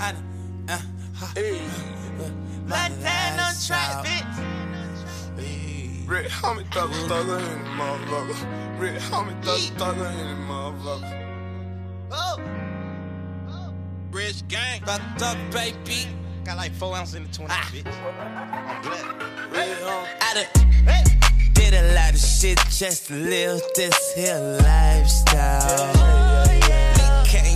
I uh, hey. Montana on track, bitch. Rich Homie thugger thugger in the motherfucker. Rich Homie thugger thugger in the motherfucker. Oh. Rich gang. Got duck, baby. Got like four ounces in the 20, ah. bitch. I'm. Red I done did a lot of shit just to live this here lifestyle.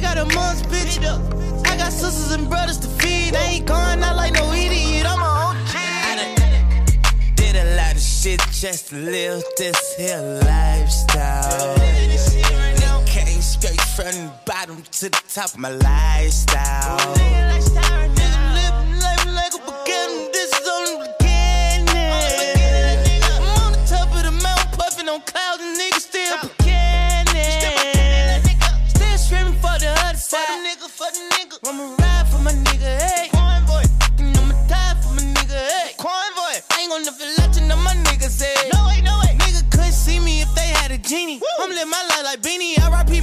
got a mom's bitch. I got sisters and brothers to feed. I ain't going out like no idiot. I'm a OG. I done did a lot of shit just to live this here lifestyle. Came straight from the bottom to the top of my lifestyle.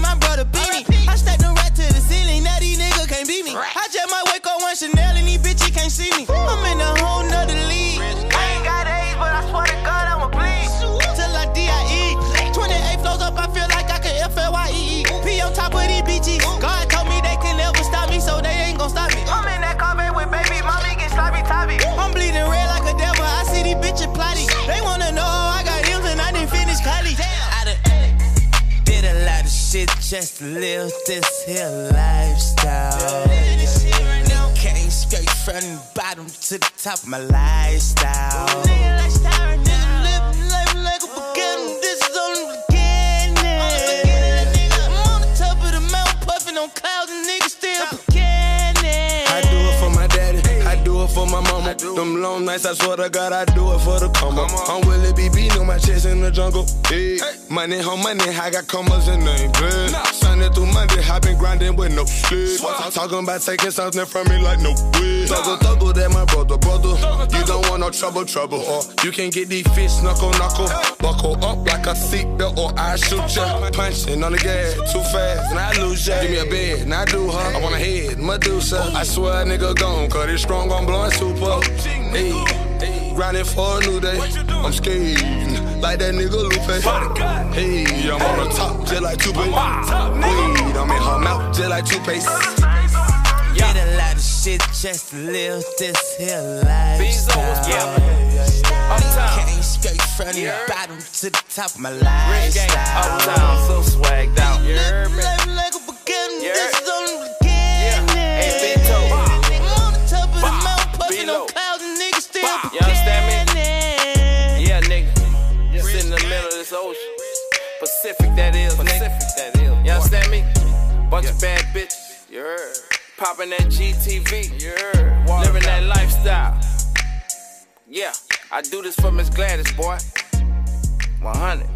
my brother, be just live this here lifestyle. Came straight from the bottom to the top of my lifestyle. My mama. Them long nights, I swear to God, I do it for the come up. I'm Willie B. beating on my chest in the jungle. Hey, money, home money, I got commas and name blood. Sunday through Monday, I been grinding with no sleep. Talking about taking something from me like no weed. Thuggle, thuggle, no trouble, trouble. Or you can get these fish knuckle, knuckle. Buckle up like a seatbelt or I shoot ya. Punching on the gas too fast and I lose ya. Give me a bed and I do her. I want a head, Medusa. I swear a nigga gone, cause it's strong on blowing super. Hey, grinding for a new day. I'm skating like that nigga Lupe. Hey, I'm on the top just like Tupac. Weed, I'm in her mouth just like. Did just to live this here lifestyle. Yeah. Came straight from the bottom to the top of my lifestyle. Uptown, so swagged out. Yeah, like a beginning. This is only the beginning. Hey, big toe. Puffin' on clouds and niggas still You understand me? Yeah, nigga. Yeah. Sit in the middle of this ocean. Pacific, that is, Pacific, nigga. that is. You understand me? Bunch yeah. of bad bitches. You heard. Popping that GTV. Heard. Living that lifestyle. Yeah, I do this for Miss Gladys, boy. 100.